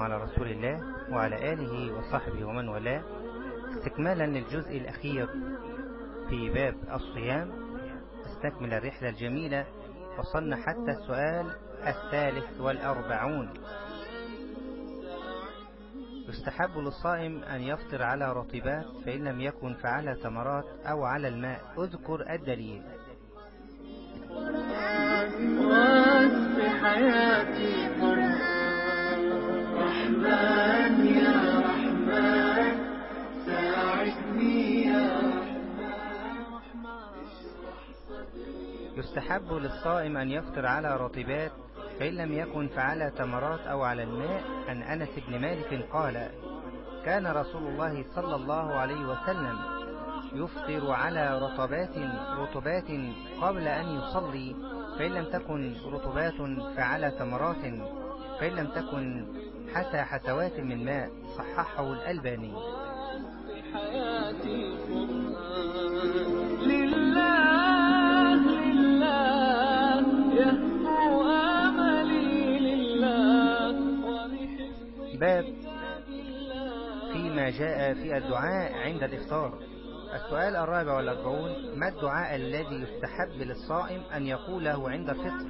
على رسول الله وعلى آله وصحبه ومن والاه. استكمالا للجزء الأخير في باب الصيام استكمل الرحلة الجميلة وصلنا حتى السؤال الثالث والأربعون. يستحب للصائم أن يفطر على رطبات فإن لم يكن فعلى تمرات أو على الماء. اذكر الدليل. يستحب للصائم أن يفطر على رطبات فإن لم يكن فعلى تمرات أو على الماء عن أنس بن مالك قال كان رسول الله صلى الله عليه وسلم يفطر على رطبات رطبات قبل أن يصلي فإن لم تكن رطبات فعلى تمرات فإن لم تكن حتى حسوات من ماء. صححه الألباني. لله باب فيما جاء في الدعاء عند الإفطار. السؤال الرابع والأربعون ما الدعاء الذي يستحب للصائم أن يقوله عند الفطر؟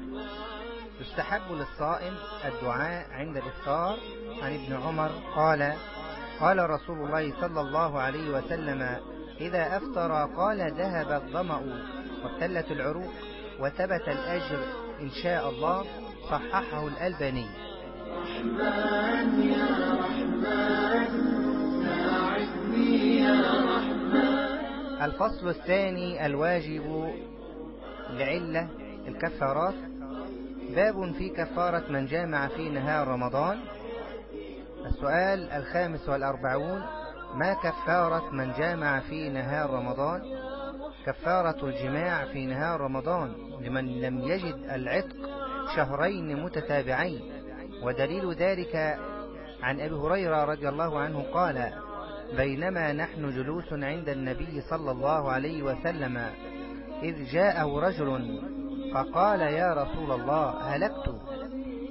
يستحب للصائم الدعاء عند الإفطار. عن ابن عمر قال قال رسول الله صلى الله عليه وسلم إذا أفطر قال ذهب الظمأ وابتلت العروق وثبت الأجر إن شاء الله صححه الألباني. رحمن يا رحمن. ساعدني يا رحمن. الفصل الثاني الواجب لعلة الكفارات. باب في كفارة من جامع في نهار رمضان. السؤال الخامس والأربعون ما كفارة من جامع في نهار رمضان؟ كفارة الجماع في نهار رمضان لمن لم يجد العتق شهرين متتابعين. ودليل ذلك عن أبي هريرة رضي الله عنه قال بينما نحن جلوس عند النبي صلى الله عليه وسلم إذ جاءه رجل فقال يا رسول الله هلكت.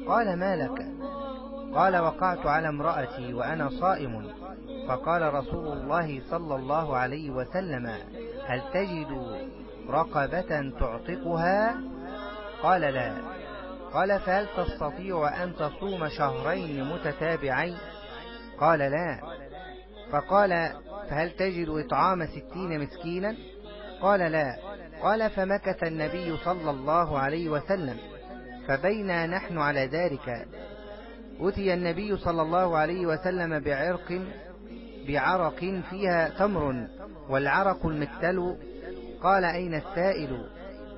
قال ما لك؟ قال وقعت على امرأتي وأنا صائم. فقال رسول الله صلى الله عليه وسلم هل تجد رقبة تعتقها قال لا. قال فهل تستطيع أن تصوم شهرين متتابعين؟ قال لا. فقال فهل تجد إطعام ستين مسكينا؟ قال لا. قال فمكث النبي صلى الله عليه وسلم فبينا نحن على ذلك. أتي النبي صلى الله عليه وسلم بعرق بعرق فيها تمر والعرق المكتل قال أين السائل؟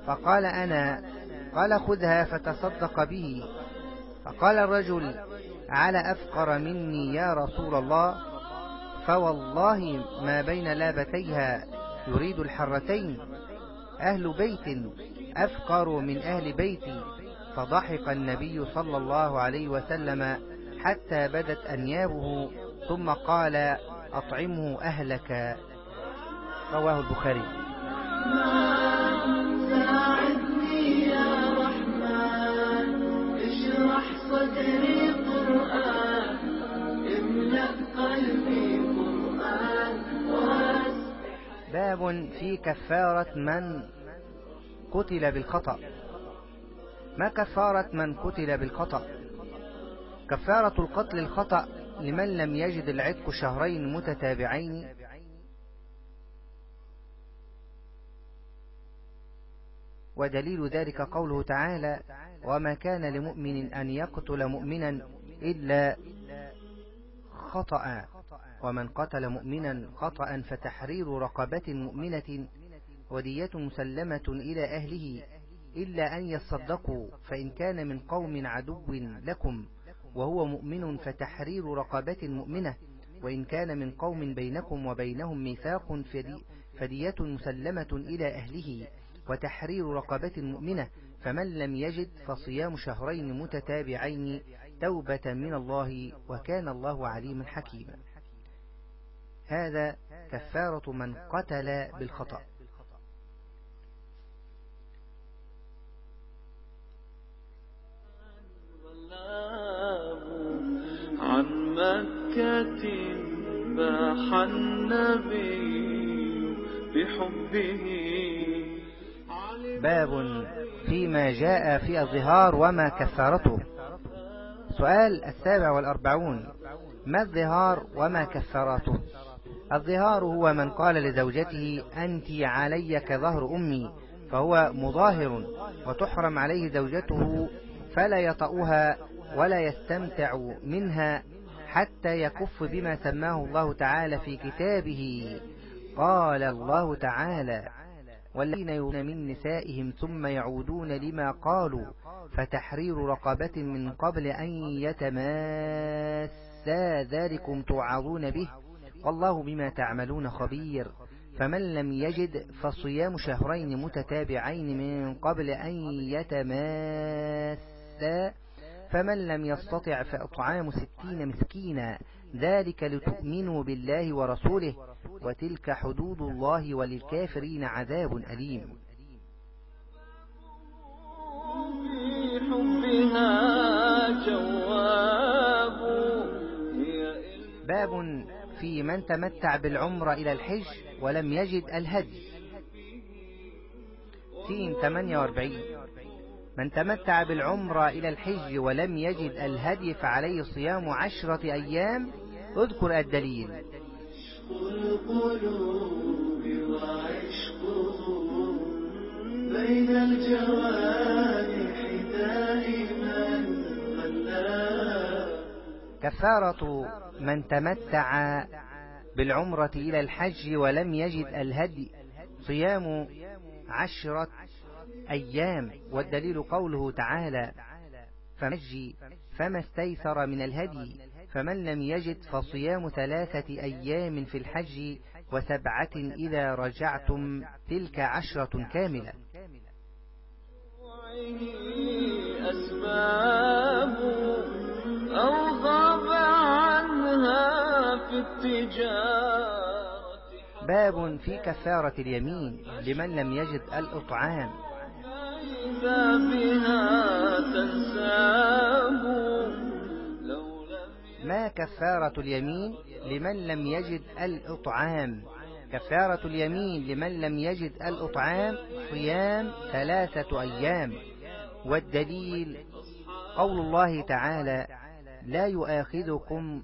فقال أنا. قال خذها فتصدق به. فقال الرجل على أفقر مني يا رسول الله فوالله ما بين لابتيها يريد الحرتين. أهل بيت أفقر من أهل بيتي. فضحك النبي صلى الله عليه وسلم حتى بدت أنيابه ثم قال أطعمه أهلك. رواه البخاري. باب في كفارة من قتل بالخطأ. ما كفارة من قتل بالخطأ؟ كفارة القتل الخطأ لمن لم يجد العتق شهرين متتابعين. ودليل ذلك قوله تعالى وما كان لمؤمن أن يقتل مؤمنا إلا خطأ. ومن قتل مؤمنا خطأ فتحرير رقبة مؤمنة ودية مسلمة إلى أهله إلا أن يصدقوا فإن كان من قوم عدو لكم وهو مؤمن فتحرير رقبة مؤمنة وإن كان من قوم بينكم وبينهم ميثاق فدية مسلمة إلى أهله وتحرير رقبة مؤمنة فمن لم يجد فصيام شهرين متتابعين توبة من الله وكان الله عليما حكيما. هذا كفارة من قتل بالخطأ. مكة باح النبي بحبه. باب فيما جاء في الظهار وما كفارته سؤال السابع والأربعون ما الظهار وما كفاراته الظهار هو من قال لزوجته أنت علي كظهر أمي فهو مظاهر وتحرم عليه زوجته فلا يطأها ولا يستمتع منها حتى يكف بما سماه الله تعالى في كتابه. قال الله تعالى والذين يؤمنون من نسائهم ثم يعودون لما قالوا فتحرير رقبة من قبل أن يتماسا ذلكم توعظون به والله بما تعملون خبير. فمن لم يجد فصيام شهرين متتابعين من قبل أن يتماسا فمن لم يستطع فإطعام ستين مسكينا. ذلك لتؤمنوا بالله ورسوله. وتلك حدود الله وللكافرين عذاب أليم. باب في من تمتع بالعمرة إلى الحج ولم يجد الهدي. سين 48 من تمتع بالعمرة إلى الحج ولم يجد الهدي فعليه صيام عشرة أيام اذكر الدليل. القلوب بين الجوانح دائما كفارة من تمتع بالعمرة إلى الحج ولم يجد الهدي. صيام عشرة أيام والدليل قوله تعالى فمجي فما استيسر من الهدي فمن لم يجد فصيام ثلاثة أيام في الحج وسبعة إذا رجعتم تلك عشرة كاملة. باب في كفارة اليمين لمن لم يجد الإطعام. إذا بها تنساب ما كفارة اليمين لمن لم يجد الإطعام؟ كفارة اليمين لمن لم يجد الإطعام صيام ثلاثة أيام. والدليل قول الله تعالى لا يؤاخذكم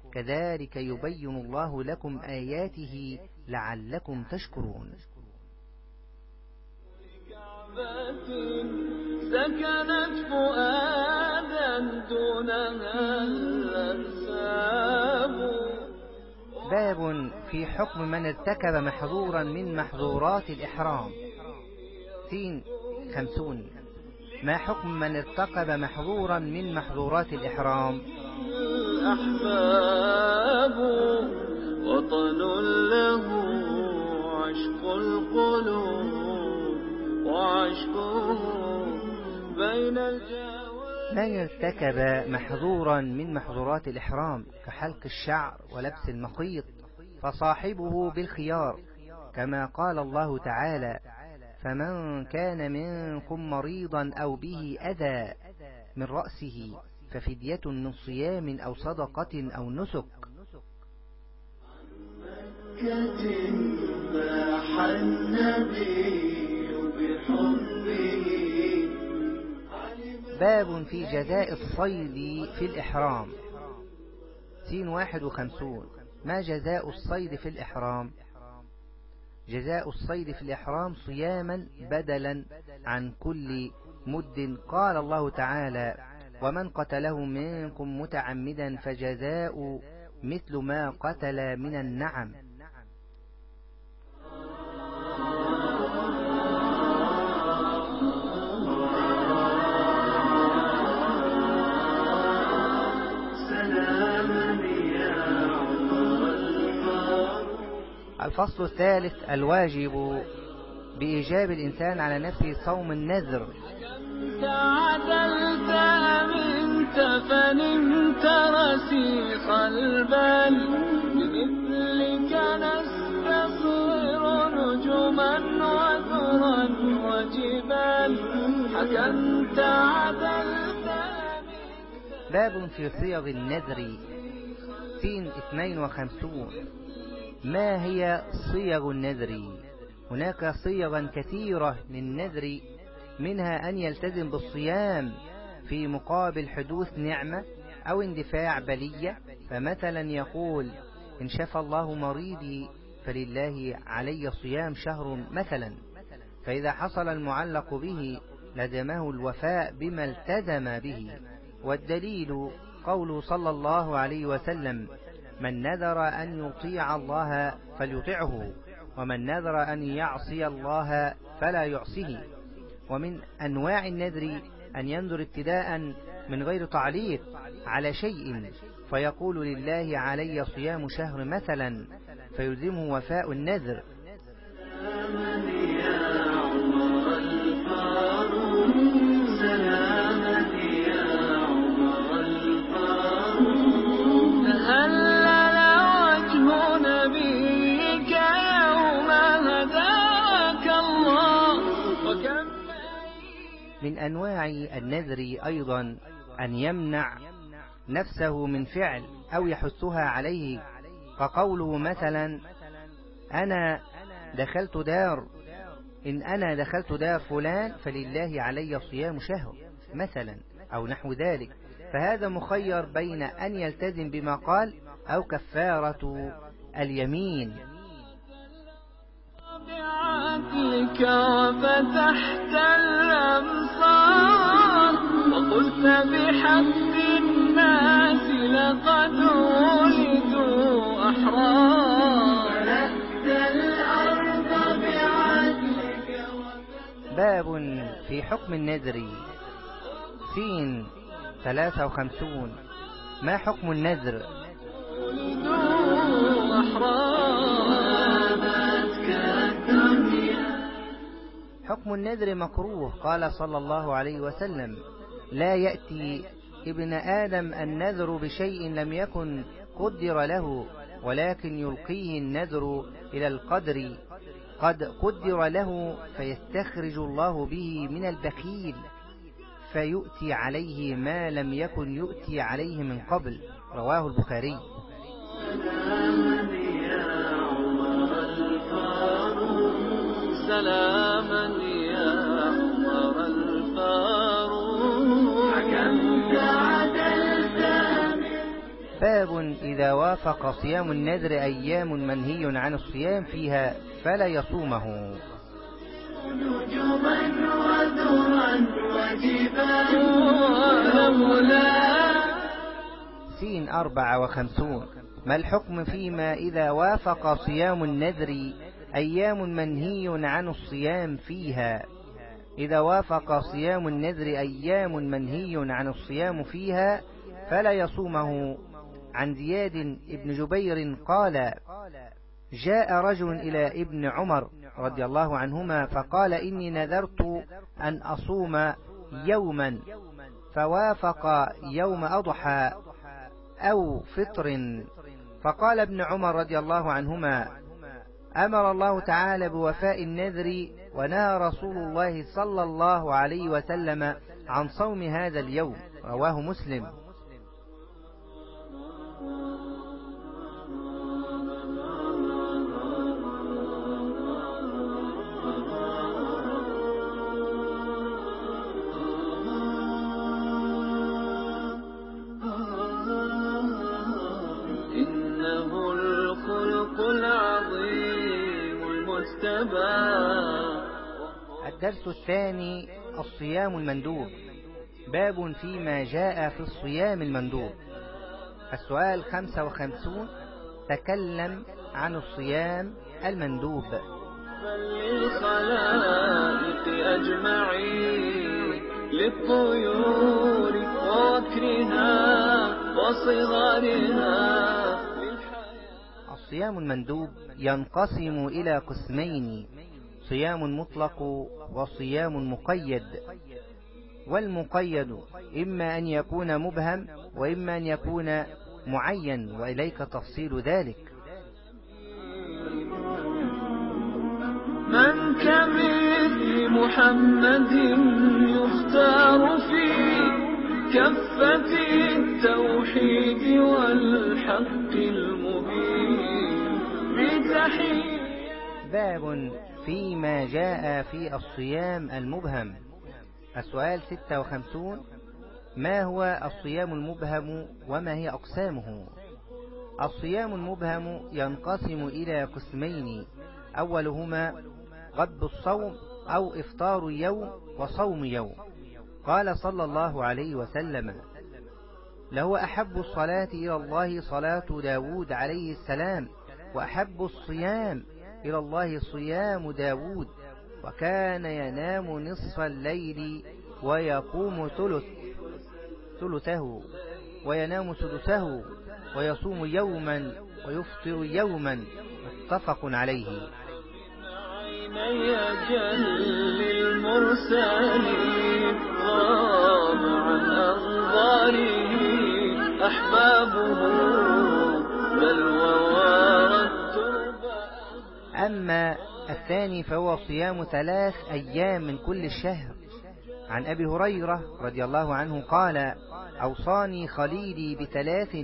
كذلك يبين الله لكم آياته لعلكم تشكرون. سكنت فؤادا دونها الأنساب باب في حكم من ارتكب محظورا من محظورات الإحرام. سين خمسون. ما حكم من ارتكب محظورا من محظورات الإحرام؟ الأحباب وطن له عشق القلوب وعشقه بين من ارتكب محظورا من محظورات الإحرام كحلق الشعر ولبس المخيط فصاحبه بالخيار كما قال الله تعالى فمن كان منكم مريضا أو به أذى من رأسه ففدية من صيام أو صدقة أو نسك. مكة باح النبي باب في جزاء الصيد في الإحرام. سين واحد وخمسون. ما جزاء الصيد في الإحرام؟ جزاء الصيد في الإحرام صياما بدلا عن كل مد. قال الله تعالى ومن قتله منكم متعمدا فجزاء مثل ما قتل من النعم. الفصل الثالث الواجب بإيجاب الإنسان على نفسه صوم النذر. أمنت فنمت رسيخ البال. بمثلك نستصغر نجما وذرا وجبال. حكمت عدلت باب في صيغ النذر سين 52 ما هي صيغ النذر؟ هناك صيغا كثيرة للنذر منها أن يلتزم بالصيام. في مقابل حدوث نعمة أو اندفاع بلية فمثلا يقول إن شفى الله مريضي فلله علي صيام شهر مثلا فإذا حصل المعلق به لزمه الوفاء بما التزم به. والدليل قوله صلى الله عليه وسلم من نذر أن يطيع الله فليطعه ومن نذر أن يعصي الله فلا يعصيه. ومن أنواع النذر أن ينذر ابتداء من غير تعليق على شيء فيقول لله علي صيام شهر مثلا فيلزمه وفاء النذر. من أنواع النذر أيضا أن يمنع نفسه من فعل أو يحثها عليه. فقوله مثلا أنا دخلت دار إن أنا دخلت دار فلان فلله علي صيام شهر مثلا أو نحو ذلك. فهذا مخير بين أن يلتزم بما قال أو كفارة اليمين. بعدلك وفتحت الأمصار وقلت بحق الناس لقد ولدوا أحرار. الأرض بعدلك باب في حكم النذر. سين 53 ما حكم النذر؟ ولدوا أحرار. حكم النذر مكروه قال صلى الله عليه وسلم. لا يأتي ابن آدم النذر بشيء لم يكن قدر له ولكن يلقيه النذر إلى القدر. قد قدر له فيستخرج الله به من البخيل فيؤتي عليه ما لم يكن يؤتي عليه من قبل. رواه البخاري. سلاما يا عمر الفاروق. حكمت عدلت باب إذا وافق صيام النذر أيام منهي عن الصيام فيها فلا يصومه. نجما وذرا وجبال ولولا سين أربعة وخمسون. ما الحكم فيما إذا وافق صيام النذر أيام منهي عن الصيام فيها. إذا وافق صيام النذر أيام منهي عن الصيام فيها فلا يصومه. عن زياد بن جبير قال جاء رجل إلى ابن عمر رضي الله عنهما فقال إني نذرت أن أصوم يوما. فوافق يوم أضحى أو فطر. فقال ابن عمر رضي الله عنهما أمر الله تعالى بوفاء النذر ونهى رسول الله صلى الله عليه وسلم عن صوم هذا اليوم. رواه مسلم. الدرس الثاني الصيام المندوب. باب فيما جاء في الصيام المندوب. السؤال 55 تكلم عن الصيام المندوب. للخلائق أجمعين للطيور ووكرها وصغارها. الصيام المندوب ينقسم إلى قسمين. صيام مطلق وصيام مقيد. والمقيد إما أن يكون مبهم وإما أن يكون معين وإليك تفصيل ذلك. من كمثل محمد يختار في كفة التوحيد والحق المبين. بتحية باب فيما جاء في الصيام المبهم. السؤال 56 ما هو الصيام المبهم وما هي أقسامه؟ الصيام المبهم ينقسم إلى قسمين. أولهما غض الصوم أو إفطار يوم وصوم يوم. قال صلى الله عليه وسلم له أحب الصلاة إلى الله صلاة داود عليه السلام وأحب الصيام إلى الله صيام داود وكان ينام نصف الليل ويقوم ثلث ثلثه وينام سدسه ويصوم يوما ويفطر يوما متفق عليه. جل المرسلين عن أحبابه بل التربة أما الثاني فهو صيام ثلاث أيام من كل الشهر. عن أبي هريرة رضي الله عنه قال أوصاني خليلي بثلاث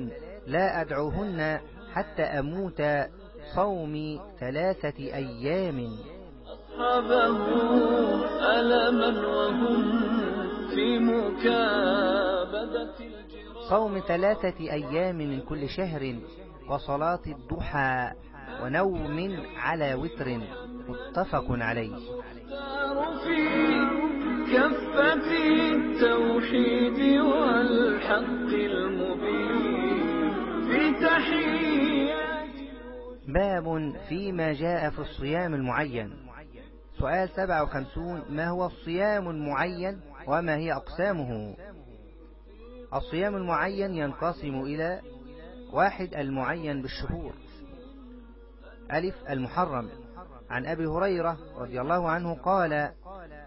لا أدعوهن حتى أموت صوم ثلاثة أيام. أصحابه ألما وهم في مكابدة صوم ثلاثة أيام من كل شهر وصلاة الضحى. ونوم على وتر متفق عليه. كفة التوحيد والحق المبين في تحيات باب فيما جاء في الصيام المعين. سؤال 57 ما هو الصيام المعين وما هي أقسامه؟ الصيام المعين ينقسم إلى واحد المعين بالشهور. ألف المحرم. عن أبي هريرة رضي الله عنه قال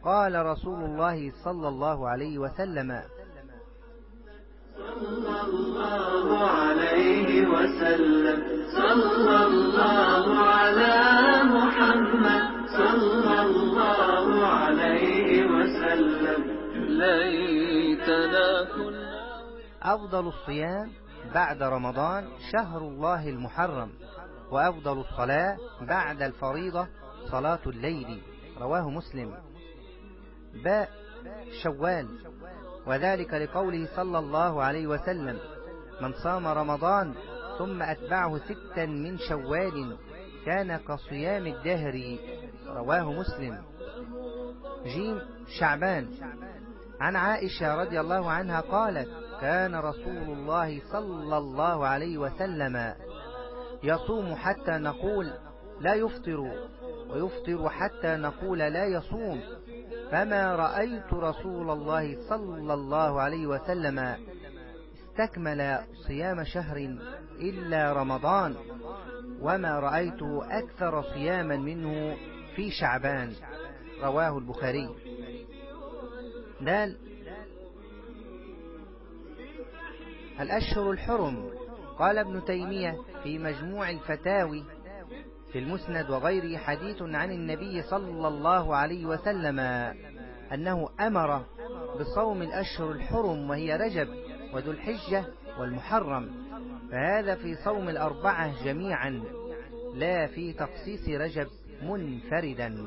قال رسول الله صلى الله عليه وسلم. صلى الله عليه وسلم صلى الله على محمد صلى الله عليه وسلم ليتنا كنا أفضل الصيام بعد رمضان شهر الله المحرم. وأفضل الصلاة بعد الفريضة صلاة الليل. رواه مسلم. باء شوال. وذلك لقوله صلى الله عليه وسلم من صام رمضان ثم أتبعه ستا من شوال كان كصيام الدهر رواه مسلم. جيم شعبان. عن عائشة رضي الله عنها قالت كان رسول الله صلى الله عليه وسلم يصوم حتى نقول لا يفطر ويفطر حتى نقول لا يصوم. فما رأيت رسول الله صلى الله عليه وسلم استكمل صيام شهر إلا رمضان وما رأيته أكثر صياما منه في شعبان. رواه البخاري. دال الأشهر الحرم قال ابن تيمية في مجموع الفتاوي في المسند وغيره حديث عن النبي صلى الله عليه وسلم أنه أمر بصوم الأشهر الحرم وهي رجب وذو الحجة والمحرم فهذا في صوم الأربعة جميعا لا في تخصيص رجب منفردا.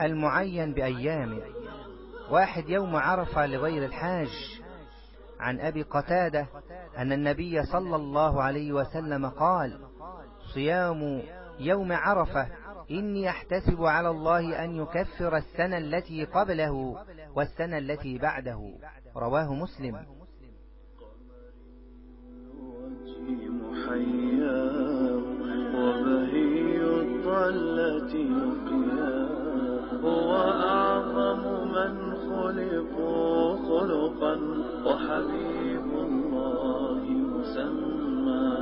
المعين بأيامه واحد يوم عرفة لغير الحاج عن أبي قتادة أن النبي صلى الله عليه وسلم قال صيام يوم عرفة إني أحتسب على الله أن يكفر السنة التي قبله والسنة التي بعده رواه مسلم. وبهي الطلة هو أعظم من خلقوا خلقا وحبيب الله مسمى.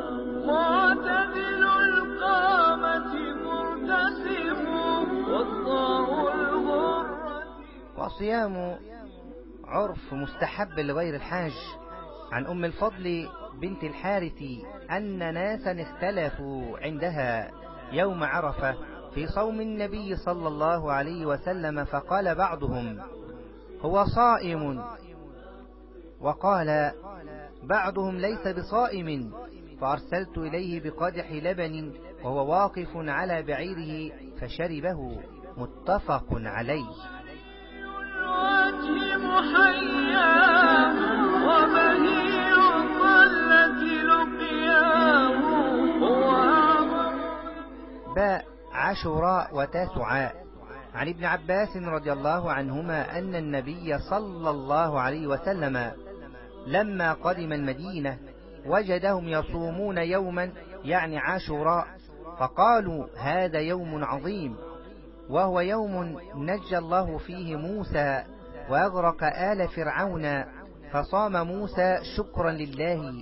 معتدل القامة مرتسم والله الغرة. وصيام عرف مستحب لغير الحاج. عن أم الفضل بنت الحارث أن ناسا اختلفوا عندها يوم عرفة. في صوم النبي صلى الله عليه وسلم فقال بعضهم هو صائم؟ وقال بعضهم ليس بصائم فأرسلت إليه بقدح لبن وهو واقف على بعيره فشربه متفق عليه. الوجه عاشوراء وتاسعاء. عن ابن عباس رضي الله عنهما أن النبي صلى الله عليه وسلم لما قدم المدينة وجدهم يصومون يوما يعني عاشوراء فقالوا هذا يوم عظيم وهو يوم نجى الله فيه موسى وأغرق آل فرعون فصام موسى شكرا لله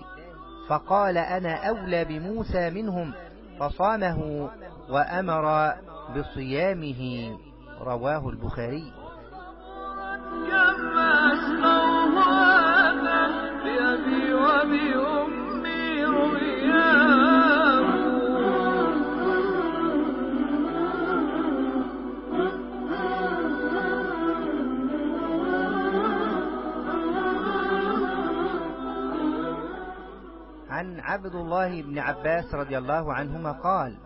فقال أنا أولى بموسى منهم فصامه وأمر بصيامه رواه البخاري. بأبي وبأمي رؤياه عن عبد الله بن عباس رضي الله عنهما قال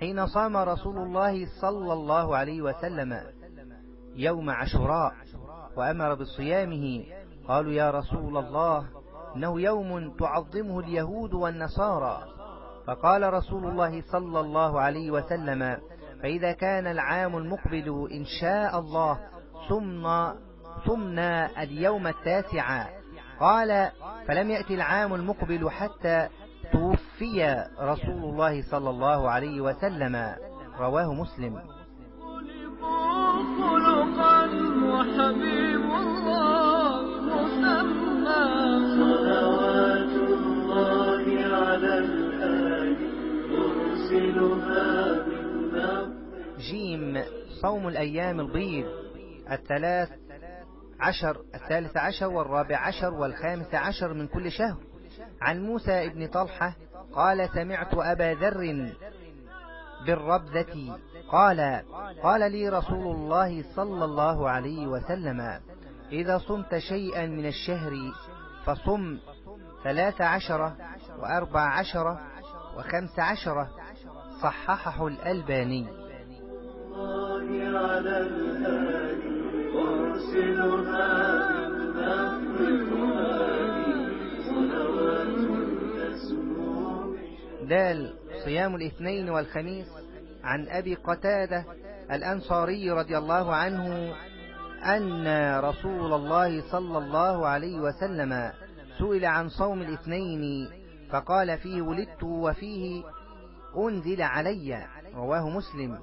حين صام رسول الله صلى الله عليه وسلم يوم عاشوراء وأمر بصيامه قالوا يا رسول الله إنه يوم تعظمه اليهود والنصارى. فقال رسول الله صلى الله عليه وسلم فإذا كان العام المقبل إن شاء الله صمنا صمنا اليوم التاسع. قال فلم يأتي العام المقبل حتى توفي رسول الله صلى الله عليه وسلم. رواه مسلم. خلقا وحبيب الله مسمى صلوات الله على الآل يرسلها من جيم صوم الأيام البيض الثلاث عشر الثالث عشر والرابع عشر والخامس عشر من كل شهر. عن موسى ابن طلحة قال سمعت أبا ذر بالربذة قال قال لي رسول الله صلى الله عليه وسلم إذا صمت شيئا من الشهر فصم ثلاث عشرة وأربع عشرة وخمس عشرة صححه الألباني. على الآل أرسلها من دال صيام الاثنين والخميس عن أبي قتادة الأنصاري رضي الله عنه أن رسول الله صلى الله عليه وسلم سئل عن صوم الاثنين فقال فيه ولدت وفيه أنزل علي رواه مسلم.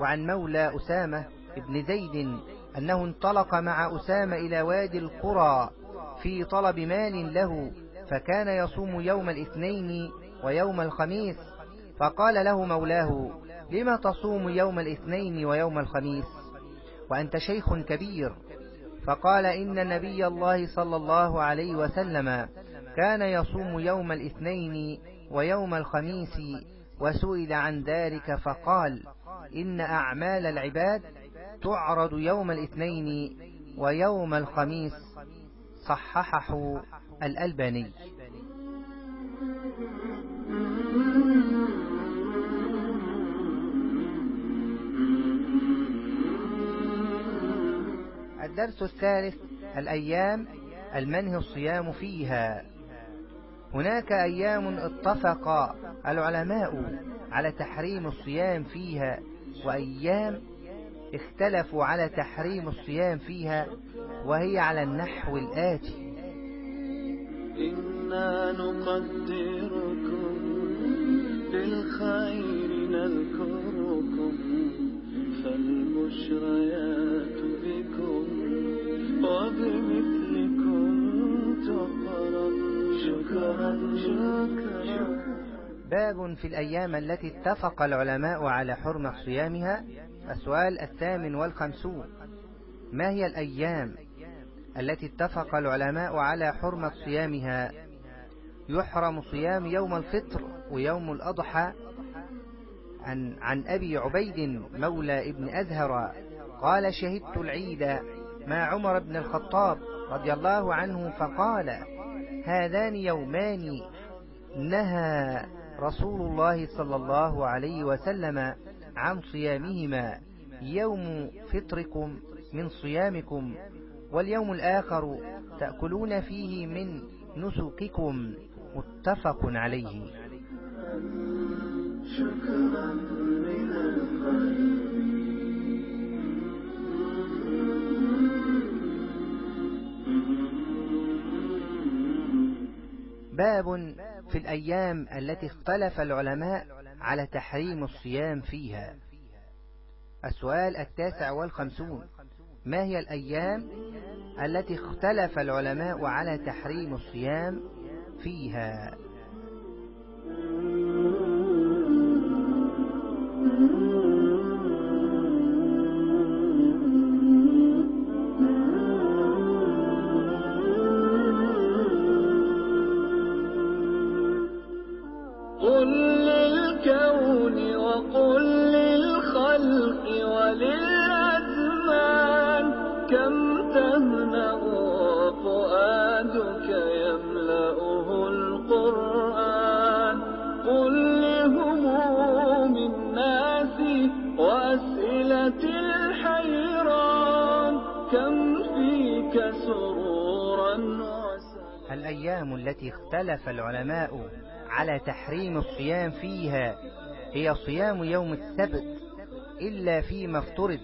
وعن مولى أسامة ابن زيد أنه انطلق مع أسامة إلى وادي القرى في طلب مال له فكان يصوم يوم الاثنين ويوم الخميس فقال له مولاه لما تصوم يوم الاثنين ويوم الخميس؟ وأنت شيخ كبير. فقال إن نبي الله صلى الله عليه وسلم كان يصوم يوم الاثنين ويوم الخميس وسئل عن ذلك فقال إن أعمال العباد تعرض يوم الاثنين ويوم الخميس. صححه الألباني. الدرس الثالث الأيام المنهي الصيام فيها. هناك أيام اتفق العلماء على تحريم الصيام فيها وأيام اختلفوا على تحريم الصيام فيها وهي على النحو الآتي. إنا نقدركم بالخير نذكركم فالبشريات بكم باب في الأيام التي اتفق العلماء على حرمة صيامها. السؤال الثامن والخمسون. ما هي الأيام التي اتفق العلماء على حرمة صيامها؟ يحرم صيام يوم الفطر ويوم الأضحى. عن, عن أبي عبيد مولى ابن أزهر قال شهدت العيد مع عمر بن الخطاب رضي الله عنه فقال هذان يومان نهى رسول الله صلى الله عليه وسلم عن صيامهما يوم فطركم من صيامكم واليوم الآخر تأكلون فيه من نسككم متفق عليه. شكرا من الخير. باب في الأيام التي اختلف العلماء على تحريم الصيام فيها. السؤال التاسع والخمسون. ما هي الأيام التي اختلف العلماء على تحريم الصيام فيها؟ على تحريم الصيام فيها. هي صيام يوم السبت إلا فيما افترض.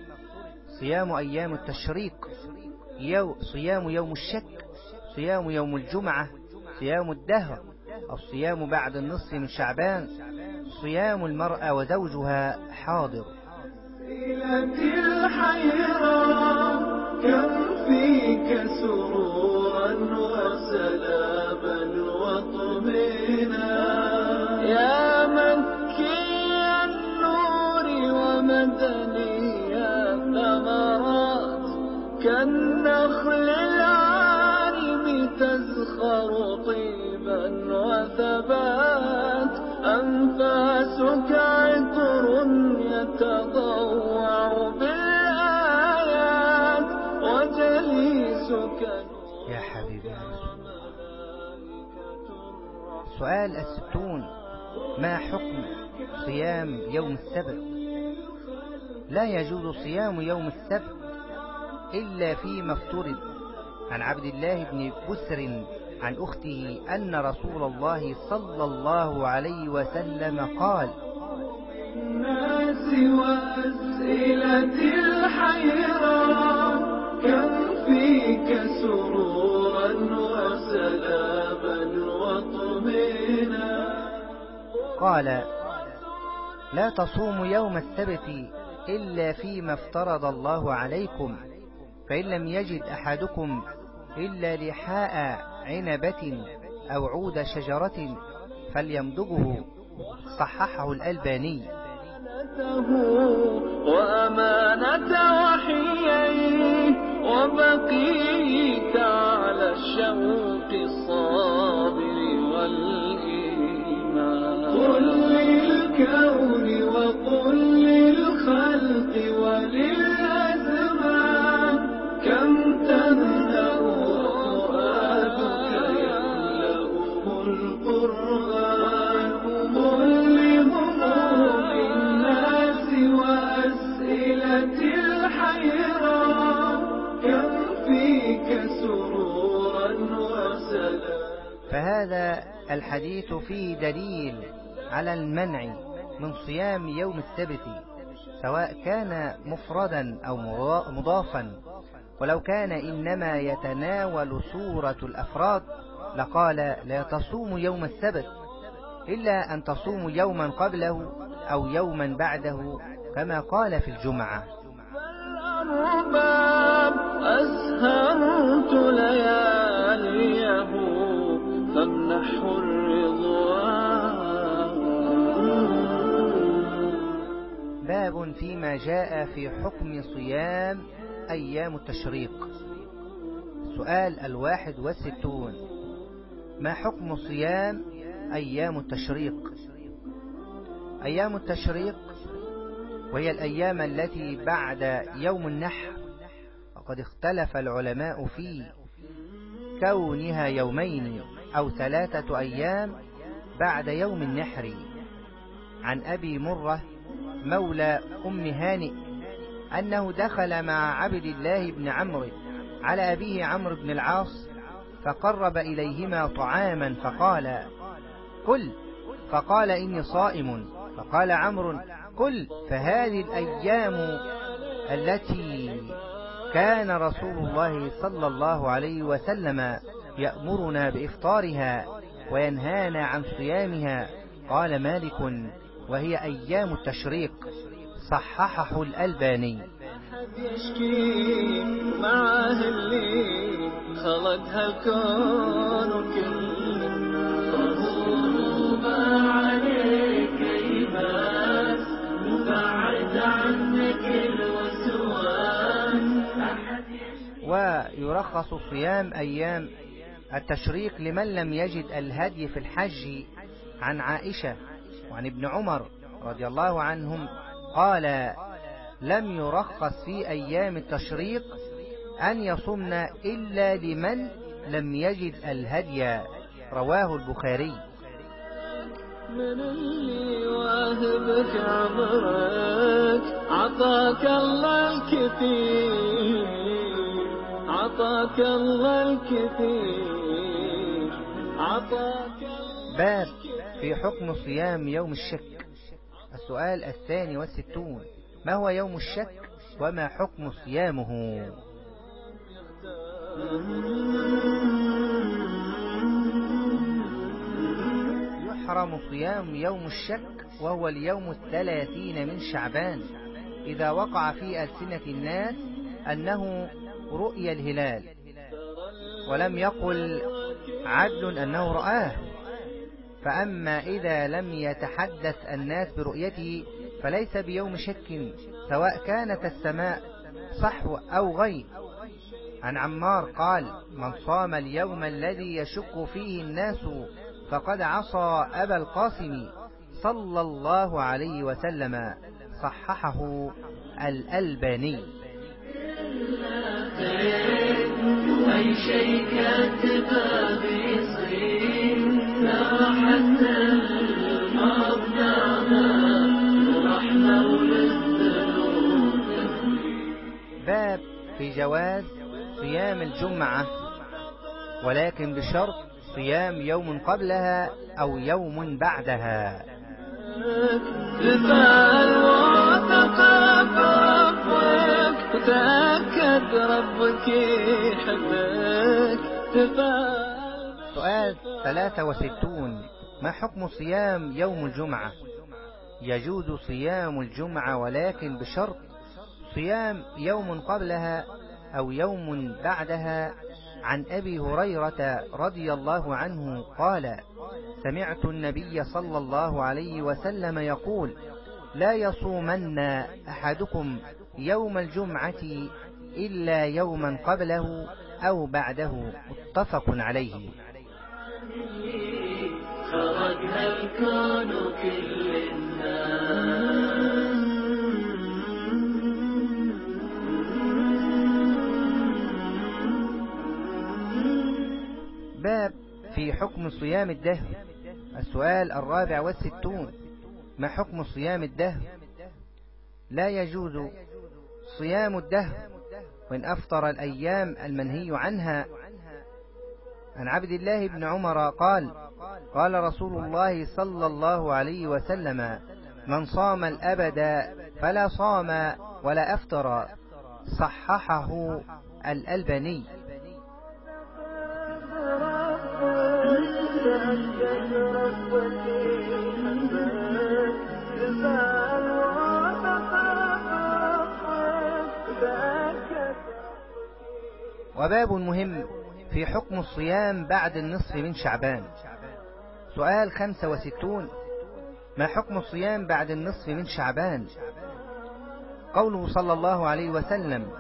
صيام أيام التشريق. يو صيام يوم الشك. صيام يوم الجمعة. صيام الدهر. الصيام بعد النصف من شعبان. صيام المرأة وزوجها حاضر. الحيران كم فيك سرورا وسلاما؟ يا مكي النور ومدني الثمرات كالنخل العارم تزخر طيبا وثبات أنفاسك عطر يتضوع بالآيات وجليسك يا حبيبي. سؤال الستون ما حكم صيام يوم السبت؟ لا يجوز صيام يوم السبت إلا فيما افترض. عن عبد الله بن بسر عن أخته أن رسول الله صلى الله عليه وسلم قال الناس وأسئلة الحيران كم فيك سرورا قال لا تصوموا يوم السبت إلا فيما افترض الله عليكم فإن لم يجد أحدكم إلا لحاء عنبة أو عود شجرة فليمضغه صححه الألباني. وأمانة وحييه وبقيت على الشوق فهذا الحديث فيه دليل على المنع من صيام يوم السبت سواء كان مفردا أو مضافا. ولو كان إنما يتناول صورة الأفراد لقال لا تصوم يوم السبت إلا أن تصوموا يوما قبله أو يوما بعده كما قال في الجمعة. أسهرت الرضوان باب فيما جاء في حكم صيام أيام التشريق. سؤال الواحد والستون. ما حكم صيام أيام التشريق؟ أيام التشريق وهي الأيام التي بعد يوم النحر وقد اختلف العلماء في كونها يومين. أو ثلاثة أيام بعد يوم النحر. عن أبي مرة مولى أم هانئ أنه دخل مع عبد الله بن عمرو على أبيه عمرو بن العاص فقرب إليهما طعاما فقال كل فقال إني صائم فقال عمرو كل فهذه الأيام التي كان رسول الله صلى الله عليه وسلم يأمرنا بإفطارها وينهانا عن صيامها. قال مالك وهي أيام التشريق. صححه الألباني. يشكي معاه اللي خلقها الكون كله. عليك يباس وبعد عنك الوسواس ويرخص صيام أيام التشريق لمن لم يجد الهدي في الحج عن عائشة وعن ابن عمر رضي الله عنهم قال لم يرخص في أيام التشريق أن يصمن إلا لمن لم يجد الهدي. رواه البخاري. من اللي واهبك عمرك عطاك الله الكثير عطاك الله الكثير. باب في حكم صيام يوم الشك. السؤال الثاني والستون ما هو يوم الشك وما حكم صيامه؟ يحرم صيام يوم الشك وهو اليوم الثلاثين من شعبان إذا وقع في ألسنة الناس أنه رؤي الهلال ولم يقل عدل أنه رآه. فأما إذا لم يتحدث الناس برؤيته فليس بيوم شك سواء كانت السماء صحو أو غيب عن عمار قال من صام اليوم الذي يشك فيه الناس فقد عصى أبا القاسم صلى الله عليه وسلم صححه الألباني. أي شيء كاتبه ترى حتى المبدأ ورحمة وللذنوب باب في جواز صيام الجمعة ولكن بشرط صيام يوم قبلها أو يوم بعدها. وثق بربك وتأكد ربك يحبك. سؤال 63 ما حكم صيام يوم الجمعة؟ يجوز صيام الجمعة ولكن بشرط صيام يوم قبلها أو يوم بعدها. عن أبي هريرة رضي الله عنه قال سمعت النبي صلى الله عليه وسلم يقول لا يصومن أحدكم يوم الجمعة إلا يوما قبله. أو بعده متفق عليه. خرجنا الكون كل باب في حكم صيام الدهر. السؤال الرابع والستون. ما حكم صيام الدهر؟ لا يجوز صيام الدهر وإن أفطر الأيام المنهي عنها. عن عبد الله بن عمر قال قال رسول الله صلى الله عليه وسلم من صام الأبد فلا صام ولا أفطر. صححه الألباني. وباب مهم في حكم الصيام بعد النصف من شعبان. سؤال خمسة وستون. ما حكم الصيام بعد النصف من شعبان؟ قوله صلى الله عليه وسلم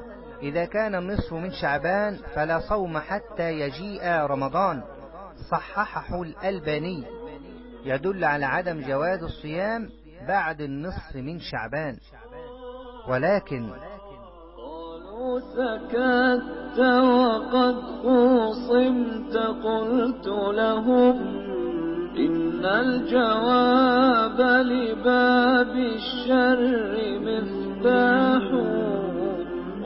إذا كان النصف من شعبان فلا صوم حتى يجيء رمضان صححه الألباني. يدل على عدم جواز الصيام بعد النصف من شعبان. ولكن سكت وقد خصمت قلت لهم إن الجواب لباب الشر مفتاح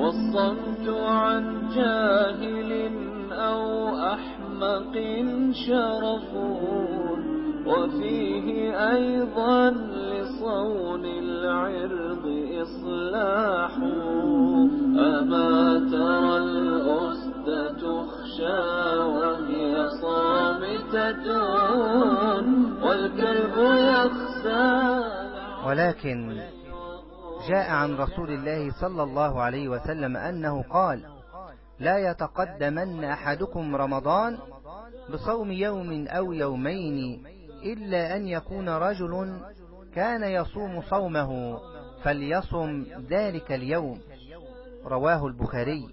والصمت عن جاهل أو أحمق شرف وفيه أيضا لصون العرض إصلاح. أما ترى الأسد تخشى وهي صامتة والكلب يخشى. ولكن جاء عن رسول الله صلى الله عليه وسلم أنه قال لا يتقدمن أحدكم رمضان بصوم يوم أو يومين إلا أن يكون رجل كان يصوم صومه فليصم ذلك اليوم. رواه البخاري.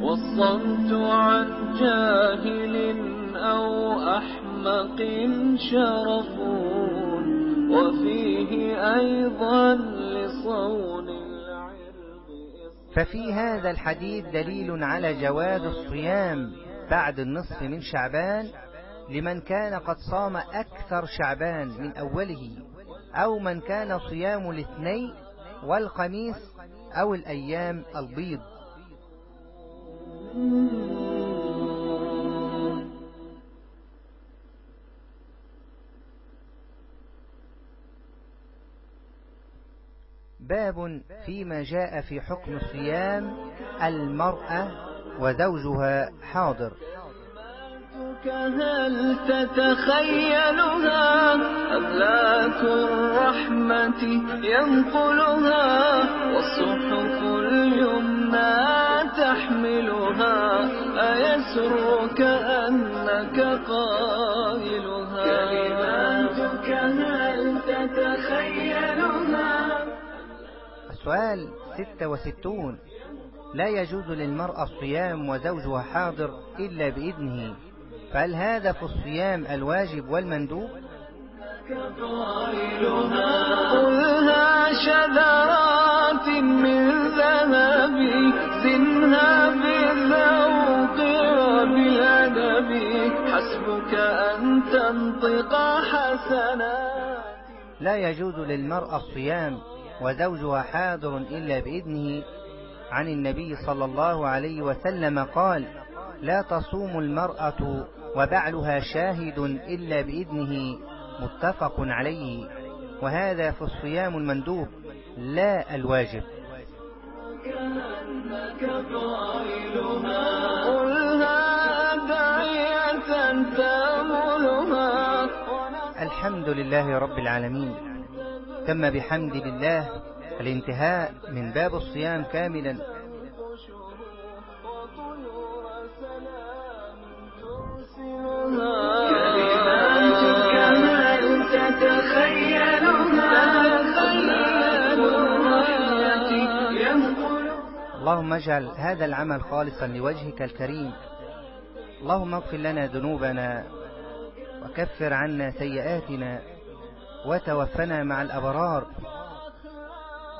والصمت عن جاهل أو أحمق شرف وفيه أيضا لصون العرض ففي هذا الحديث دليل على جواز الصيام بعد النصف من شعبان لمن كان قد صام أكثر شعبان من أوله أو من كان صيام الاثنين والخميس أو الأيام البيض. باب فيما جاء في حكم صيام المرأة وزوجها حاضر. هل تتخيلها أملاك الرحمة ينقلها والصحف اليمنى تحملها أيسرك أنك قائلها كلماتك هل تتخيلها؟ السؤال ستة وستون. لا يجوز للمرأة الصيام وزوجها حاضر إلا بإذنه. فهل هذا في الصيام الواجب والمندوب؟ قلها شذرات من ذهب زنها بالذوق وبالأدب. حسبك أن تنطق حسنا لا يجوز للمرأة الصيام وزوجها حاضر إلا بإذنه. عن النبي صلى الله عليه وسلم قال لا تصوم المرأة وبعلها شاهد إلا بإذنه متفق عليه. وهذا في الصيام المندوب لا الواجب. قلها داعية تأملها. الحمد لله رب العالمين. تم بحمد الله الانتهاء من باب الصيام كاملا. اللهم اجعل هذا العمل خالصا لوجهك الكريم. اللهم اغفر لنا ذنوبنا وكفر عنا سيئاتنا وتوفنا مع الأبرار.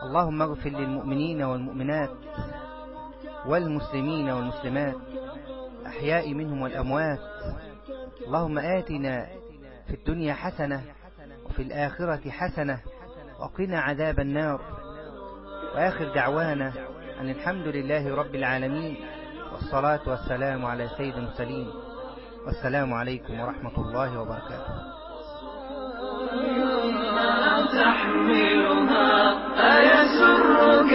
اللهم اغفر للمؤمنين والمؤمنات والمسلمين والمسلمات أحياء منهم والأموات. اللهم آتنا في الدنيا حسنة وفي الآخرة حسنة وقنا عذاب النار. وآخر دعوانا أن الحمد لله رب العالمين والصلاة والسلام على سيد المرسلين والسلام عليكم ورحمة الله وبركاته. تحملها أيسرك